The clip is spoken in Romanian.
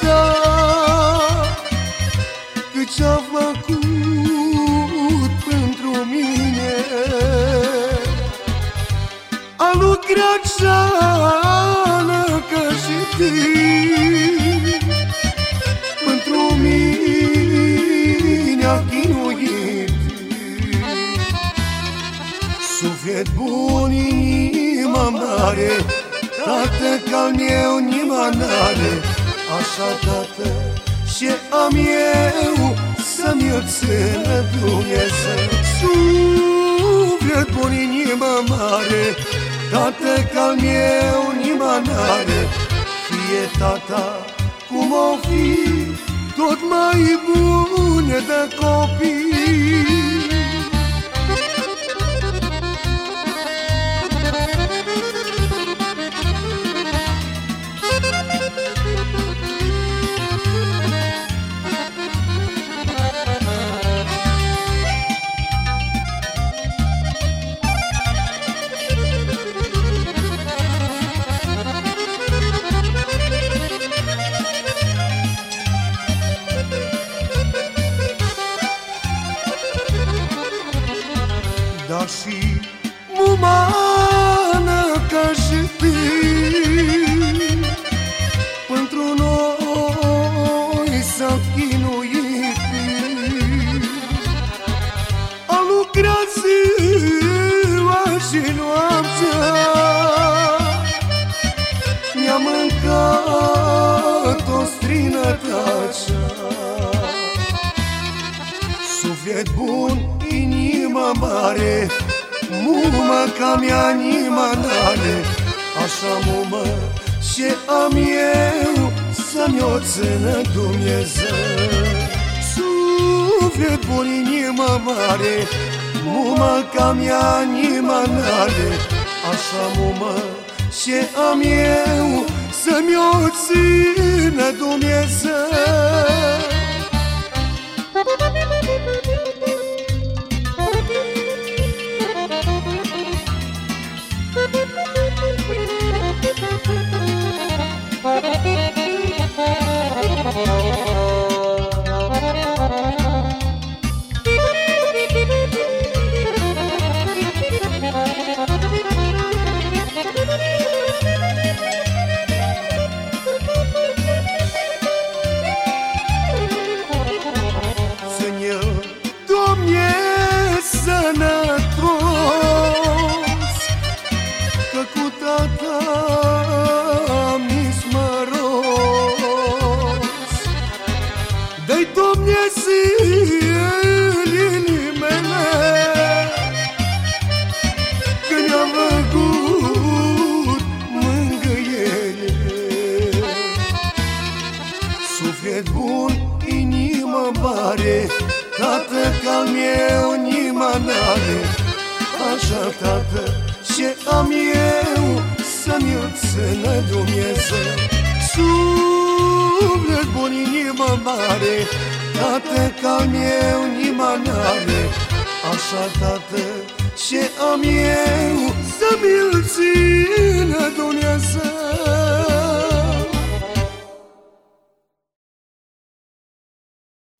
ta Cât ce-a făcut pentru mine. A lucrat ceală ca și tine. Pentru mine a chinuit. Suflet bun, inima mare Tată ca-l meu, nima n-are Așa tată și am eu Să-mi o țină Dumnezeu. Suflet bun, inima mare Tată ca meu nima n-are. Fie tata cum o fi Tot mai bune de copii Dar și mumană ca și tine Pentru noi s-a chinuit A lucrat ziua și noaptea Mi-a mâncat o strinătașa Suflet bun, inima mare Mumă ca mea inima n-are Așa mumă și am eu Să-mi o țină Dumnezeu? Suflet bun, inima mare Mumă ca mea inima n-are Așa mumă și am eu Să-mi o țină Dumnezeu Suflet bun, inimă mare Tată ca meu, inima n-are. Așa, tată, ce am eu Să-mi o țină Dumnezeu? Suflet bun, inimă mare Tată ca meu, inima n-are. Așa, tată, ce am eu Să-mi-l țină Dumnezeu